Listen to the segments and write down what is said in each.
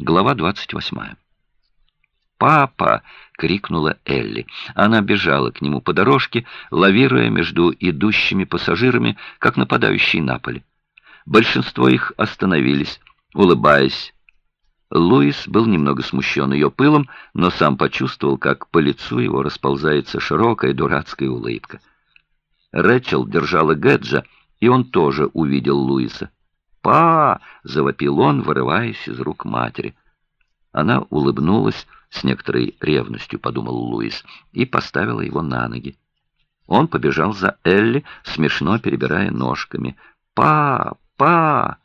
Глава 28. «Папа!» — крикнула Элли. Она бежала к нему по дорожке, лавируя между идущими пассажирами, как нападающие на поле. Большинство их остановились, улыбаясь. Луис был немного смущен ее пылом, но сам почувствовал, как по лицу его расползается широкая дурацкая улыбка. Рэчел держала Гэджа, и он тоже увидел Луиса. «Па!» — завопил он, вырываясь из рук матери. Она улыбнулась с некоторой ревностью, подумал Луис, и поставила его на ноги. Он побежал за Элли, смешно перебирая ножками. «Па! Па!»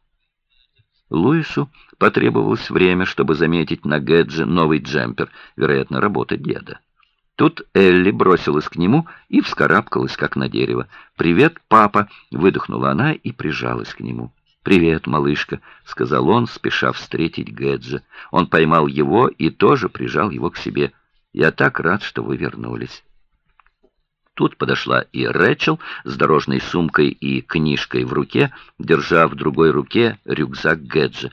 Луису потребовалось время, чтобы заметить на Гэдже новый джемпер, вероятно, работа деда. Тут Элли бросилась к нему и вскарабкалась, как на дерево. «Привет, папа!» — выдохнула она и прижалась к нему. «Привет, малышка», — сказал он, спеша встретить Гэджа. Он поймал его и тоже прижал его к себе. «Я так рад, что вы вернулись». Тут подошла и Рэчел с дорожной сумкой и книжкой в руке, держа в другой руке рюкзак Гэджа.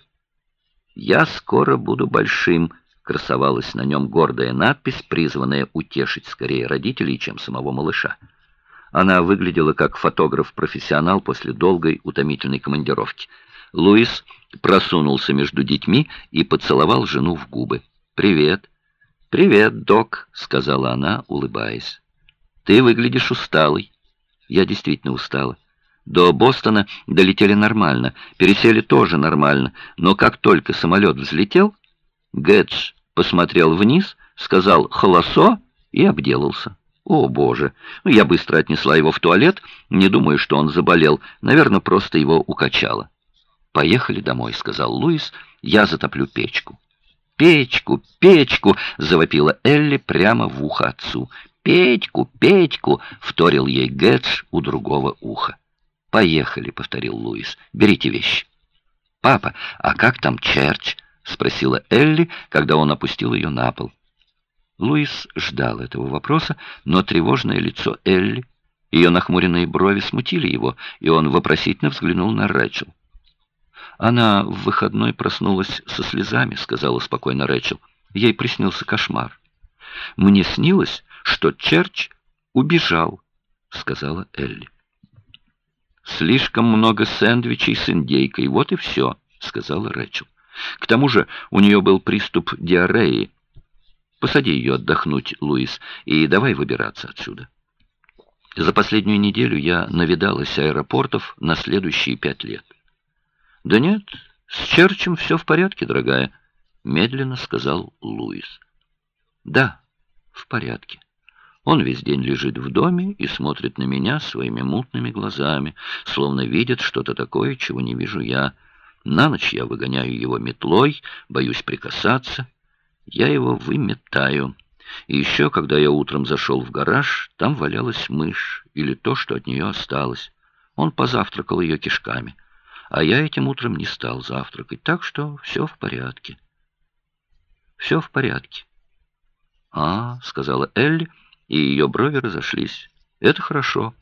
«Я скоро буду большим», — красовалась на нем гордая надпись, призванная утешить скорее родителей, чем самого малыша. Она выглядела как фотограф-профессионал после долгой утомительной командировки. Луис просунулся между детьми и поцеловал жену в губы. «Привет». «Привет, док», — сказала она, улыбаясь. «Ты выглядишь усталый». «Я действительно устала. До Бостона долетели нормально, пересели тоже нормально, но как только самолет взлетел, Гэтч посмотрел вниз, сказал «холосо» и обделался. О, боже! Ну, я быстро отнесла его в туалет, не думаю, что он заболел. Наверное, просто его укачало. «Поехали домой», — сказал Луис. «Я затоплю печку». «Печку, печку!» — завопила Элли прямо в ухо отцу. «Печку, печку!» — вторил ей Гэтч у другого уха. «Поехали», — повторил Луис. «Берите вещи». «Папа, а как там Черч?» — спросила Элли, когда он опустил ее на пол. Луис ждал этого вопроса, но тревожное лицо Элли, ее нахмуренные брови смутили его, и он вопросительно взглянул на Рэчел. «Она в выходной проснулась со слезами», — сказала спокойно Рэчел. Ей приснился кошмар. «Мне снилось, что Черч убежал», — сказала Элли. «Слишком много сэндвичей с индейкой, вот и все», — сказала Рэчел. «К тому же у нее был приступ диареи». Посади ее отдохнуть, Луис, и давай выбираться отсюда. За последнюю неделю я навидалась аэропортов на следующие пять лет. Да нет, с Черчем все в порядке, дорогая, медленно сказал Луис. Да, в порядке. Он весь день лежит в доме и смотрит на меня своими мутными глазами, словно видит что-то такое, чего не вижу я. На ночь я выгоняю его метлой, боюсь прикасаться, я его выметаю. И еще, когда я утром зашел в гараж, там валялась мышь или то, что от нее осталось. Он позавтракал ее кишками. А я этим утром не стал завтракать, так что все в порядке. Все в порядке. «А», — сказала Элли, и ее брови разошлись. «Это хорошо.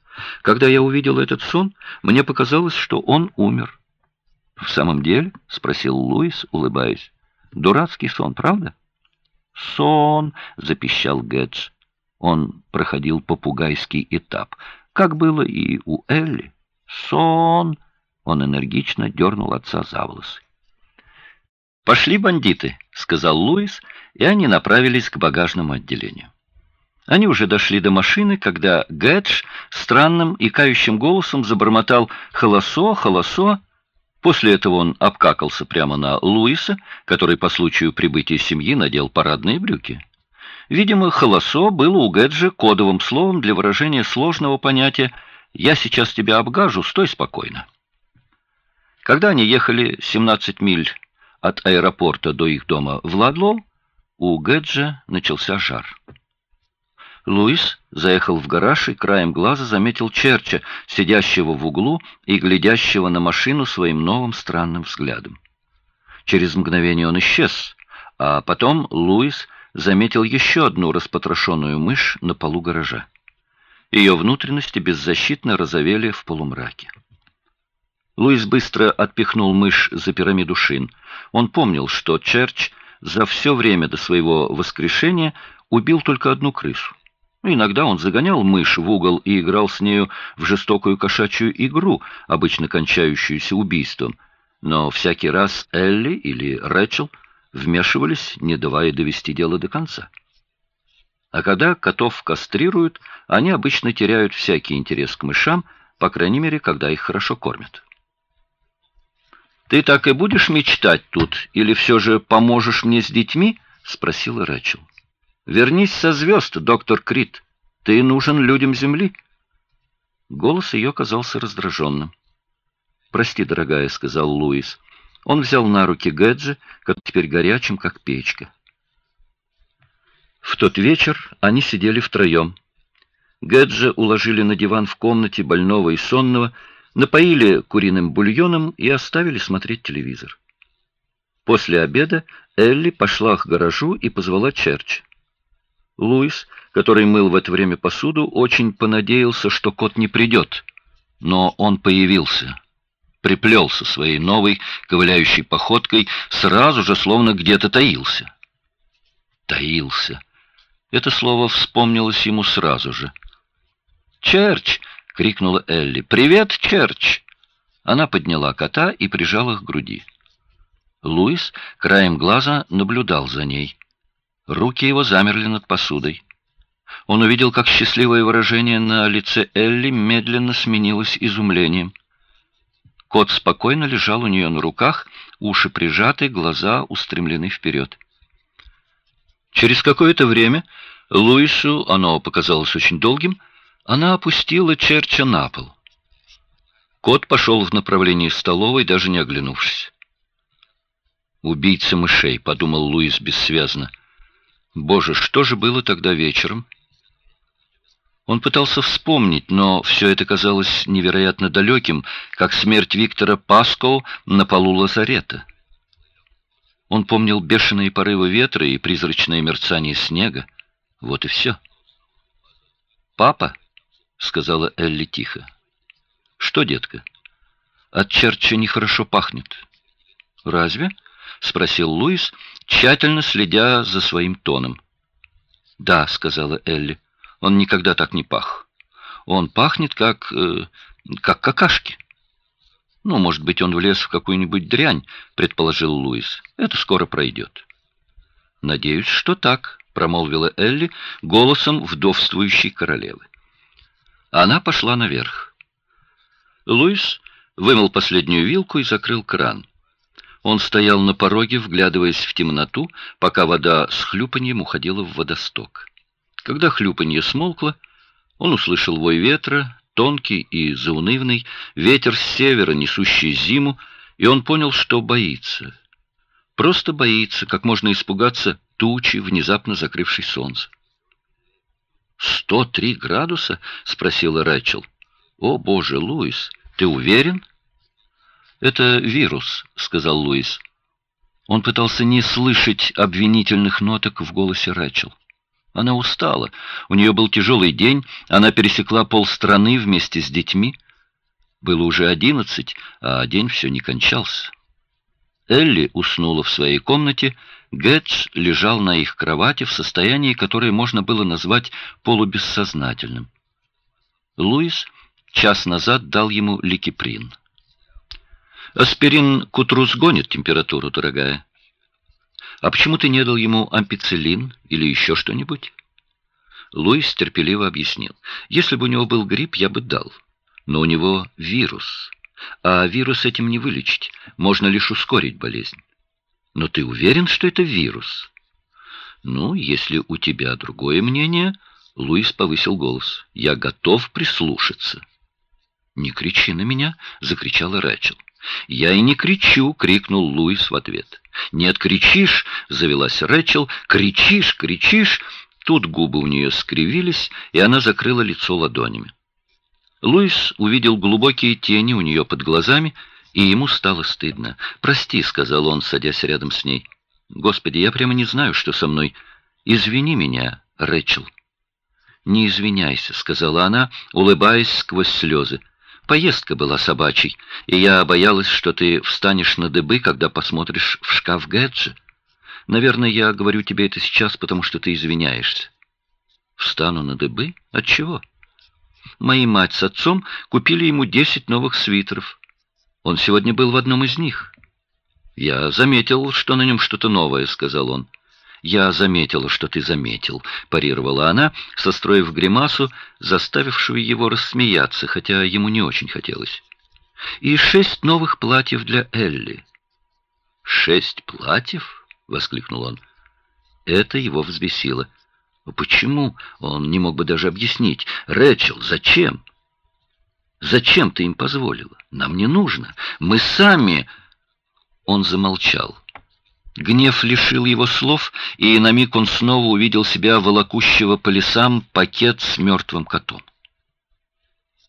Когда я увидел этот сон, мне показалось, что он умер». «В самом деле?» — спросил Луис, улыбаясь. «Дурацкий сон, правда?» «Сон!» — запищал Гэдж. Он проходил попугайский этап, как было и у Элли. «Сон!» — он энергично дернул отца за волосы. «Пошли, бандиты!» — сказал Луис, и они направились к багажному отделению. Они уже дошли до машины, когда Гэдж странным и кающим голосом забормотал «Холосо, холосо!» После этого он обкакался прямо на Луиса, который по случаю прибытия семьи надел парадные брюки. Видимо, «холосо» было у Гэджа кодовым словом для выражения сложного понятия «я сейчас тебя обгажу, стой спокойно». Когда они ехали 17 миль от аэропорта до их дома в Ладлоу, у Гэджа начался жар. Луис заехал в гараж и краем глаза заметил Черча, сидящего в углу и глядящего на машину своим новым странным взглядом. Через мгновение он исчез, а потом Луис заметил еще одну распотрошенную мышь на полу гаража. Ее внутренности беззащитно разовели в полумраке. Луис быстро отпихнул мышь за пирамиду шин. Он помнил, что Черч за все время до своего воскрешения убил только одну крысу. Иногда он загонял мышь в угол и играл с нею в жестокую кошачью игру, обычно кончающуюся убийством. Но всякий раз Элли или Рэчел вмешивались, не давая довести дело до конца. А когда котов кастрируют, они обычно теряют всякий интерес к мышам, по крайней мере, когда их хорошо кормят. «Ты так и будешь мечтать тут, или все же поможешь мне с детьми?» — спросила Рэчел. «Вернись со звезд, доктор Крит. Ты нужен людям Земли». Голос ее казался раздраженным. «Прости, дорогая», — сказал Луис. Он взял на руки Гэджи, как теперь горячим, как печка. В тот вечер они сидели втроем. Гэджа уложили на диван в комнате больного и сонного, напоили куриным бульоном и оставили смотреть телевизор. После обеда Элли пошла к гаражу и позвала Черч. Луис, который мыл в это время посуду, очень понадеялся, что кот не придет, но он появился. Приплелся своей новой ковыляющей походкой, сразу же словно где-то таился. Таился. Это слово вспомнилось ему сразу же. «Черч!» — крикнула Элли. «Привет, Черч!» Она подняла кота и прижала к груди. Луис краем глаза наблюдал за ней. Руки его замерли над посудой. Он увидел, как счастливое выражение на лице Элли медленно сменилось изумлением. Кот спокойно лежал у нее на руках, уши прижаты, глаза устремлены вперед. Через какое-то время, Луису оно показалось очень долгим, она опустила Черча на пол. Кот пошел в направлении столовой, даже не оглянувшись. «Убийца мышей», — подумал Луис бессвязно. «Боже, что же было тогда вечером?» Он пытался вспомнить, но все это казалось невероятно далеким, как смерть Виктора Паскоу на полу лазарета. Он помнил бешеные порывы ветра и призрачное мерцание снега. Вот и все. «Папа», — сказала Элли тихо. «Что, детка? От черча нехорошо пахнет». «Разве?» — спросил Луис, тщательно следя за своим тоном. «Да», — сказала Элли, — «он никогда так не пах. Он пахнет, как... Э, как какашки». «Ну, может быть, он влез в какую-нибудь дрянь», — предположил Луис. «Это скоро пройдет». «Надеюсь, что так», — промолвила Элли голосом вдовствующей королевы. Она пошла наверх. Луис вымыл последнюю вилку и закрыл кран. Он стоял на пороге, вглядываясь в темноту, пока вода с хлюпаньем уходила в водосток. Когда хлюпанье смолкло, он услышал вой ветра, тонкий и заунывный, ветер с севера, несущий зиму, и он понял, что боится. Просто боится, как можно испугаться тучи, внезапно закрывшей солнце. «Сто три градуса?» — спросила Рэчел. «О, боже, Луис, ты уверен?» «Это вирус», — сказал Луис. Он пытался не слышать обвинительных ноток в голосе Рэчел. Она устала. У нее был тяжелый день, она пересекла полстраны вместе с детьми. Было уже одиннадцать, а день все не кончался. Элли уснула в своей комнате, Гэтч лежал на их кровати в состоянии, которое можно было назвать полубессознательным. Луис час назад дал ему ликиприн. «Аспирин к утру сгонит температуру, дорогая. А почему ты не дал ему ампицилин или еще что-нибудь? Луис терпеливо объяснил. Если бы у него был грипп, я бы дал. Но у него вирус. А вирус этим не вылечить. Можно лишь ускорить болезнь. Но ты уверен, что это вирус? Ну, если у тебя другое мнение... Луис повысил голос. «Я готов прислушаться». «Не кричи на меня!» — закричала Рэчел. «Я и не кричу!» — крикнул Луис в ответ. «Нет, кричишь!» — завелась Рэчел. «Кричишь, кричишь!» Тут губы у нее скривились, и она закрыла лицо ладонями. Луис увидел глубокие тени у нее под глазами, и ему стало стыдно. «Прости», — сказал он, садясь рядом с ней. «Господи, я прямо не знаю, что со мной. Извини меня, Рэчел». «Не извиняйся», — сказала она, улыбаясь сквозь слезы. Поездка была собачьей, и я боялась, что ты встанешь на дыбы, когда посмотришь в шкаф Гэджи. Наверное, я говорю тебе это сейчас, потому что ты извиняешься. Встану на дыбы? От чего? Мои мать с отцом купили ему десять новых свитеров. Он сегодня был в одном из них. Я заметил, что на нем что-то новое, сказал он. Я заметила, что ты заметил, парировала она, состроив гримасу, заставившую его рассмеяться, хотя ему не очень хотелось. И шесть новых платьев для Элли. Шесть платьев? воскликнул он. Это его взбесило. Почему? Он не мог бы даже объяснить. Рэчел, зачем? Зачем ты им позволила? Нам не нужно. Мы сами... Он замолчал. Гнев лишил его слов, и на миг он снова увидел себя волокущего по лесам пакет с мертвым котом.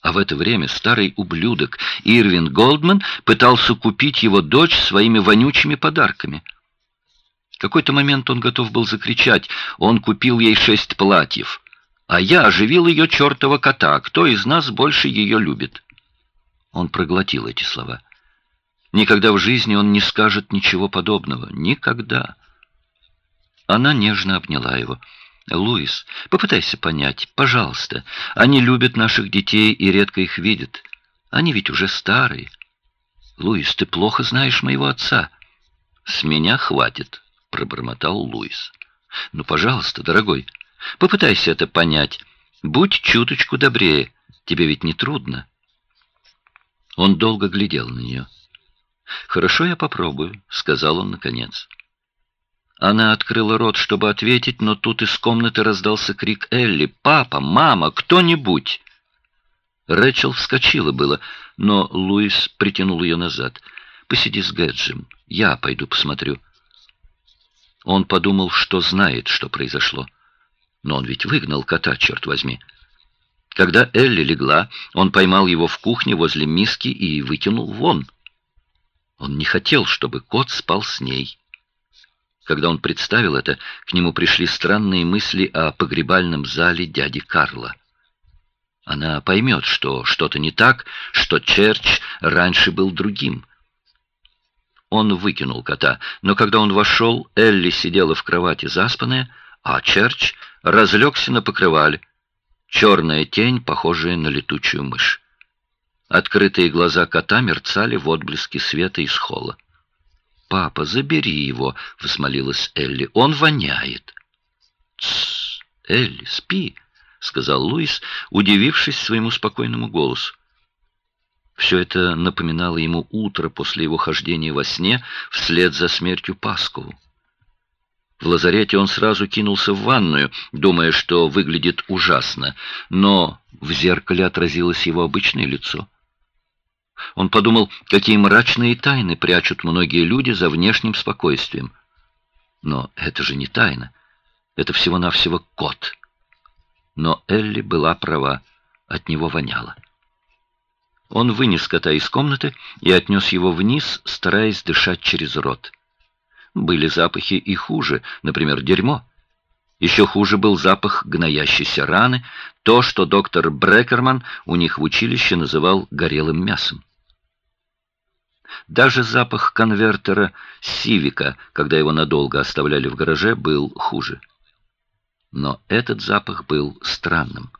А в это время старый ублюдок Ирвин Голдман пытался купить его дочь своими вонючими подарками — какой-то момент он готов был закричать. Он купил ей шесть платьев. А я оживил ее чертова кота. Кто из нас больше ее любит? Он проглотил эти слова. Никогда в жизни он не скажет ничего подобного. Никогда. Она нежно обняла его. «Луис, попытайся понять, пожалуйста. Они любят наших детей и редко их видят. Они ведь уже старые. Луис, ты плохо знаешь моего отца. С меня хватит» пробормотал Луис. Ну, пожалуйста, дорогой, попытайся это понять. Будь чуточку добрее. Тебе ведь не трудно. Он долго глядел на нее. Хорошо, я попробую, сказал он наконец. Она открыла рот, чтобы ответить, но тут из комнаты раздался крик Элли: "Папа, мама, кто-нибудь!" Рэчел вскочила было, но Луис притянул ее назад. Посиди с Гэджем, я пойду посмотрю. Он подумал, что знает, что произошло. Но он ведь выгнал кота, черт возьми. Когда Элли легла, он поймал его в кухне возле миски и выкинул вон. Он не хотел, чтобы кот спал с ней. Когда он представил это, к нему пришли странные мысли о погребальном зале дяди Карла. Она поймет, что что-то не так, что Черч раньше был другим. Он выкинул кота, но когда он вошел, Элли сидела в кровати заспанная, а Черч разлегся на покрывале. Черная тень, похожая на летучую мышь. Открытые глаза кота мерцали в отблеске света из холла. «Папа, забери его!» — взмолилась Элли. «Он воняет!» «Тссс! Элли, спи!» — сказал Луис, удивившись своему спокойному голосу. Все это напоминало ему утро после его хождения во сне вслед за смертью Паскову. В лазарете он сразу кинулся в ванную, думая, что выглядит ужасно, но в зеркале отразилось его обычное лицо. Он подумал, какие мрачные тайны прячут многие люди за внешним спокойствием. Но это же не тайна. Это всего-навсего кот. Но Элли была права. От него воняло. Он вынес кота из комнаты и отнес его вниз, стараясь дышать через рот. Были запахи и хуже, например, дерьмо. Еще хуже был запах гноящейся раны, то, что доктор Брекерман у них в училище называл горелым мясом. Даже запах конвертера Сивика, когда его надолго оставляли в гараже, был хуже. Но этот запах был странным.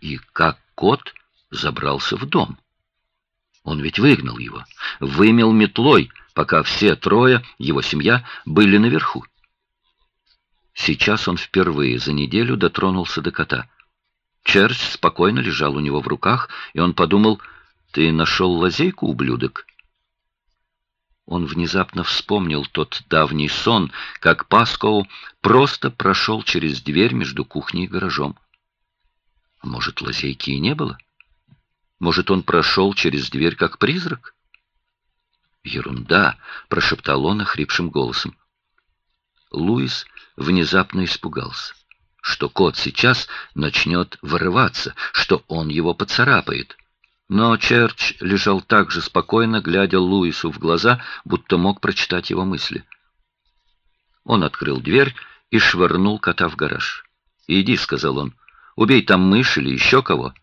И как кот забрался в дом. Он ведь выгнал его, вымел метлой, пока все трое, его семья, были наверху. Сейчас он впервые за неделю дотронулся до кота. Черч спокойно лежал у него в руках, и он подумал, «Ты нашел лазейку, ублюдок?» Он внезапно вспомнил тот давний сон, как Паскоу просто прошел через дверь между кухней и гаражом. Может, лазейки и не было? Может, он прошел через дверь как призрак? Ерунда, прошептал он охрипшим голосом. Луис внезапно испугался, что кот сейчас начнет вырываться, что он его поцарапает. Но Черч лежал так же спокойно, глядя Луису в глаза, будто мог прочитать его мысли. Он открыл дверь и швырнул кота в гараж. «Иди», — сказал он, — «убей там мышь или еще кого».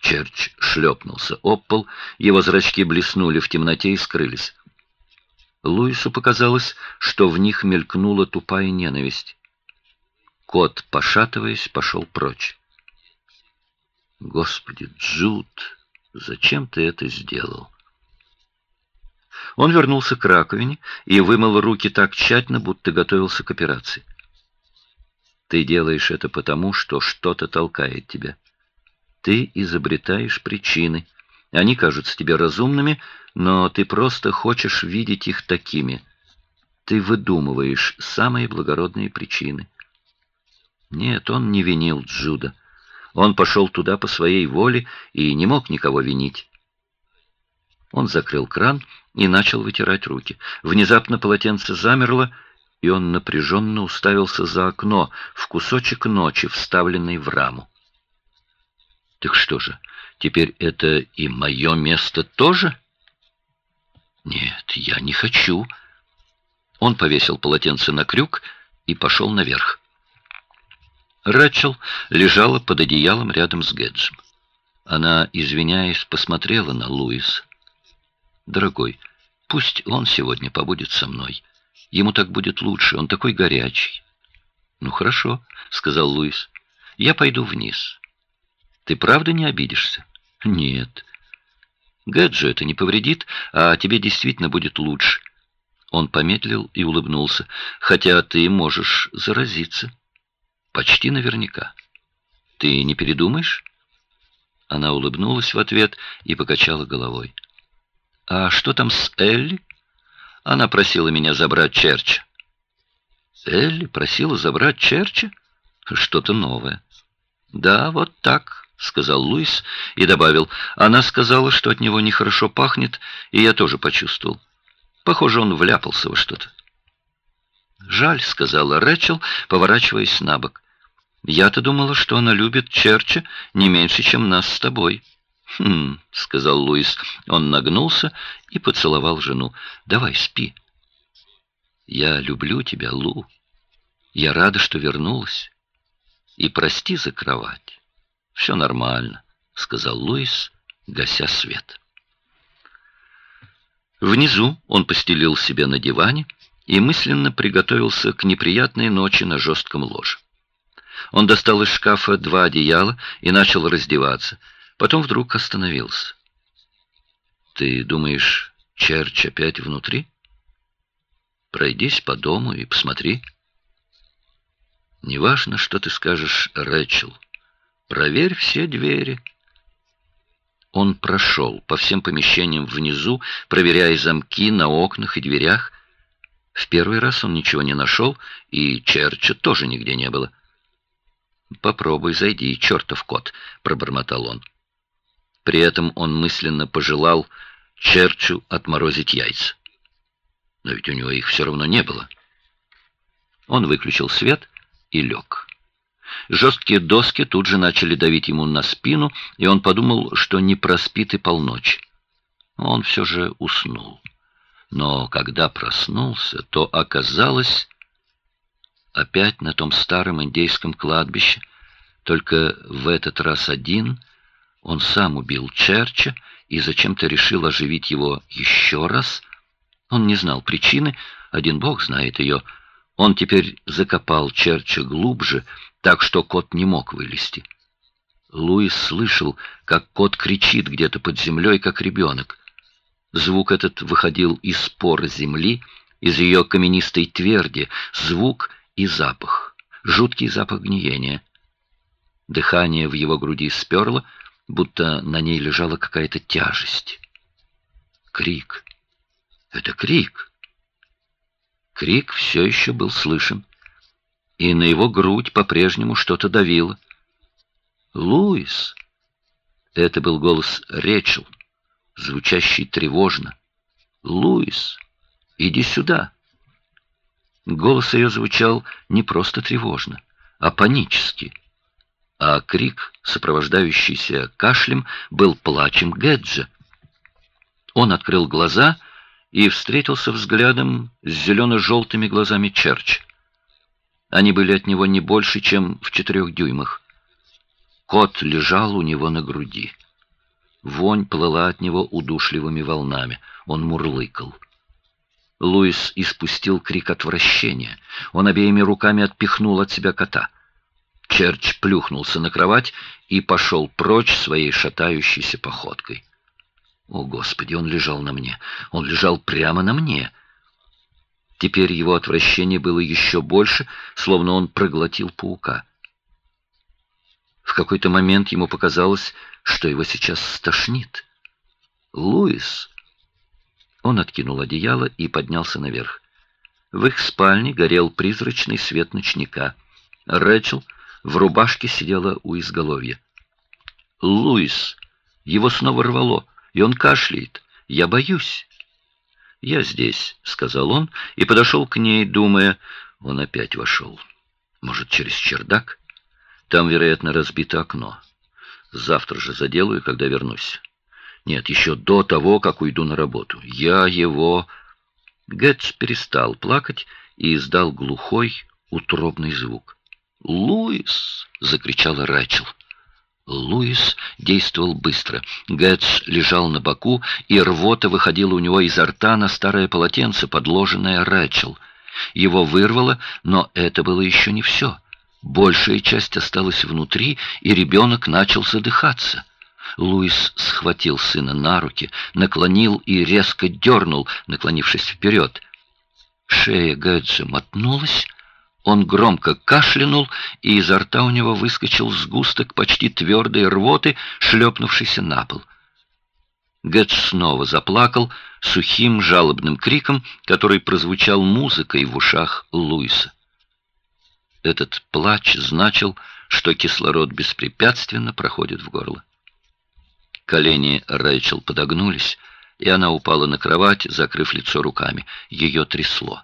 Черч шлепнулся об пол, его зрачки блеснули в темноте и скрылись. Луису показалось, что в них мелькнула тупая ненависть. Кот, пошатываясь, пошел прочь. «Господи, Джуд, зачем ты это сделал?» Он вернулся к раковине и вымыл руки так тщательно, будто готовился к операции. «Ты делаешь это потому, что что-то толкает тебя. Ты изобретаешь причины. Они кажутся тебе разумными, но ты просто хочешь видеть их такими. Ты выдумываешь самые благородные причины». Нет, он не винил Джуда. Он пошел туда по своей воле и не мог никого винить. Он закрыл кран и начал вытирать руки. Внезапно полотенце замерло, и он напряженно уставился за окно, в кусочек ночи, вставленный в раму. «Так что же, теперь это и мое место тоже?» «Нет, я не хочу». Он повесил полотенце на крюк и пошел наверх. Рэчел лежала под одеялом рядом с Гэджем. Она, извиняясь, посмотрела на Луис. «Дорогой, пусть он сегодня побудет со мной. Ему так будет лучше, он такой горячий». «Ну хорошо», — сказал Луис. «Я пойду вниз». «Ты правда не обидишься?» «Нет». «Гэджу это не повредит, а тебе действительно будет лучше». Он помедлил и улыбнулся. «Хотя ты можешь заразиться». Почти наверняка. Ты не передумаешь? Она улыбнулась в ответ и покачала головой. А что там с Элли? Она просила меня забрать Черча. Элли просила забрать Черча? Что-то новое. Да, вот так, сказал Луис и добавил. Она сказала, что от него нехорошо пахнет, и я тоже почувствовал. Похоже, он вляпался во что-то. «Жаль», — сказала Рэчел, поворачиваясь на бок. Я-то думала, что она любит Черча не меньше, чем нас с тобой. Хм, сказал Луис. Он нагнулся и поцеловал жену. Давай, спи. Я люблю тебя, Лу. Я рада, что вернулась. И прости за кровать. Все нормально, сказал Луис, гася свет. Внизу он постелил себе на диване и мысленно приготовился к неприятной ночи на жестком ложе. Он достал из шкафа два одеяла и начал раздеваться. Потом вдруг остановился. «Ты думаешь, Черч опять внутри? Пройдись по дому и посмотри». «Неважно, что ты скажешь, Рэчел. Проверь все двери». Он прошел по всем помещениям внизу, проверяя замки на окнах и дверях. В первый раз он ничего не нашел, и Черча тоже нигде не было. «Попробуй, зайди, чертов кот», — пробормотал он. При этом он мысленно пожелал Черчу отморозить яйца. Но ведь у него их все равно не было. Он выключил свет и лег. Жесткие доски тут же начали давить ему на спину, и он подумал, что не проспит и полночь. Он все же уснул. Но когда проснулся, то оказалось опять на том старом индейском кладбище, только в этот раз один. Он сам убил Черча и зачем-то решил оживить его еще раз. Он не знал причины, один бог знает ее. Он теперь закопал Черча глубже, так что кот не мог вылезти. Луис слышал, как кот кричит где-то под землей, как ребенок. Звук этот выходил из пор земли, из ее каменистой тверди, звук и запах, жуткий запах гниения. Дыхание в его груди сперло, будто на ней лежала какая-то тяжесть. Крик. Это крик. Крик все еще был слышен, и на его грудь по-прежнему что-то давило. «Луис!» Это был голос Речел, звучащий тревожно. «Луис, иди сюда!» Голос ее звучал не просто тревожно, а панически. А крик, сопровождающийся кашлем, был плачем Гэджа. Он открыл глаза и встретился взглядом с зелено-желтыми глазами Черч. Они были от него не больше, чем в четырех дюймах. Кот лежал у него на груди. Вонь плыла от него удушливыми волнами. Он мурлыкал. Луис испустил крик отвращения. Он обеими руками отпихнул от себя кота. Черч плюхнулся на кровать и пошел прочь своей шатающейся походкой. О, Господи, он лежал на мне. Он лежал прямо на мне. Теперь его отвращение было еще больше, словно он проглотил паука. В какой-то момент ему показалось, что его сейчас стошнит. «Луис!» Он откинул одеяло и поднялся наверх. В их спальне горел призрачный свет ночника. Рэчел в рубашке сидела у изголовья. «Луис!» Его снова рвало, и он кашляет. «Я боюсь!» «Я здесь», — сказал он, и подошел к ней, думая, он опять вошел. «Может, через чердак?» Там, вероятно, разбито окно. Завтра же заделаю, когда вернусь. Нет, еще до того, как уйду на работу. Я его...» Гэтс перестал плакать и издал глухой, утробный звук. «Луис!» — закричала Рэчел. Луис действовал быстро. Гэтс лежал на боку, и рвота выходила у него изо рта на старое полотенце, подложенное Рэчел. Его вырвало, но это было еще не все. Большая часть осталась внутри, и ребенок начал задыхаться. Луис схватил сына на руки, наклонил и резко дернул, наклонившись вперед. Шея Гэджи мотнулась, он громко кашлянул, и изо рта у него выскочил сгусток почти твердой рвоты, шлепнувшийся на пол. Гэдж снова заплакал сухим жалобным криком, который прозвучал музыкой в ушах Луиса. Этот плач значил, что кислород беспрепятственно проходит в горло. Колени Рэйчел подогнулись, и она упала на кровать, закрыв лицо руками. Ее трясло.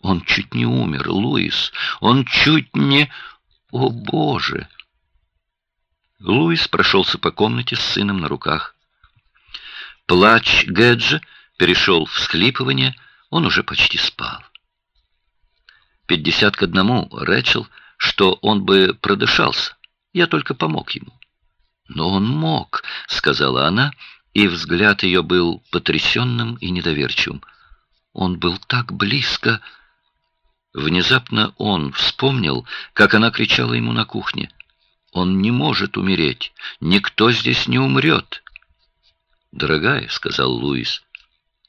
Он чуть не умер, Луис. Он чуть не... О, Боже! Луис прошелся по комнате с сыном на руках. Плач Гэджа перешел в всхлипывание, он уже почти спал. Пятьдесят к одному, Рэчел, что он бы продышался. Я только помог ему. Но он мог, сказала она, и взгляд ее был потрясенным и недоверчивым. Он был так близко. Внезапно он вспомнил, как она кричала ему на кухне. Он не может умереть. Никто здесь не умрет. Дорогая, сказал Луис,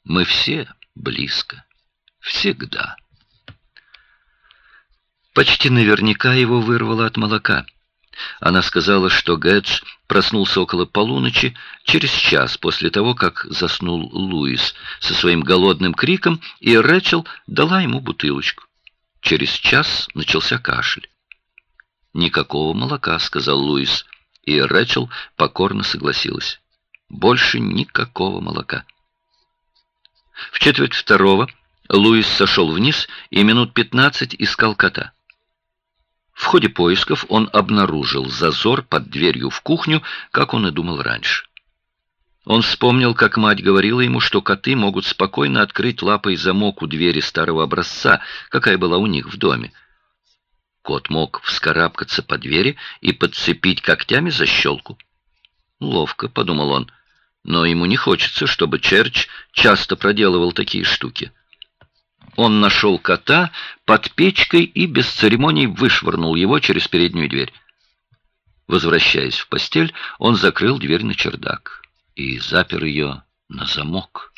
мы все близко. Всегда. Почти наверняка его вырвало от молока. Она сказала, что Гэдж проснулся около полуночи, через час после того, как заснул Луис со своим голодным криком, и Рэчел дала ему бутылочку. Через час начался кашель. «Никакого молока», — сказал Луис, и Рэчел покорно согласилась. «Больше никакого молока». В четверть второго Луис сошел вниз и минут пятнадцать искал кота. В ходе поисков он обнаружил зазор под дверью в кухню, как он и думал раньше. Он вспомнил, как мать говорила ему, что коты могут спокойно открыть лапой замок у двери старого образца, какая была у них в доме. Кот мог вскарабкаться по двери и подцепить когтями защелку. «Ловко», — подумал он, — «но ему не хочется, чтобы Черч часто проделывал такие штуки». Он нашел кота под печкой и без церемоний вышвырнул его через переднюю дверь. Возвращаясь в постель, он закрыл дверь на чердак и запер ее на замок.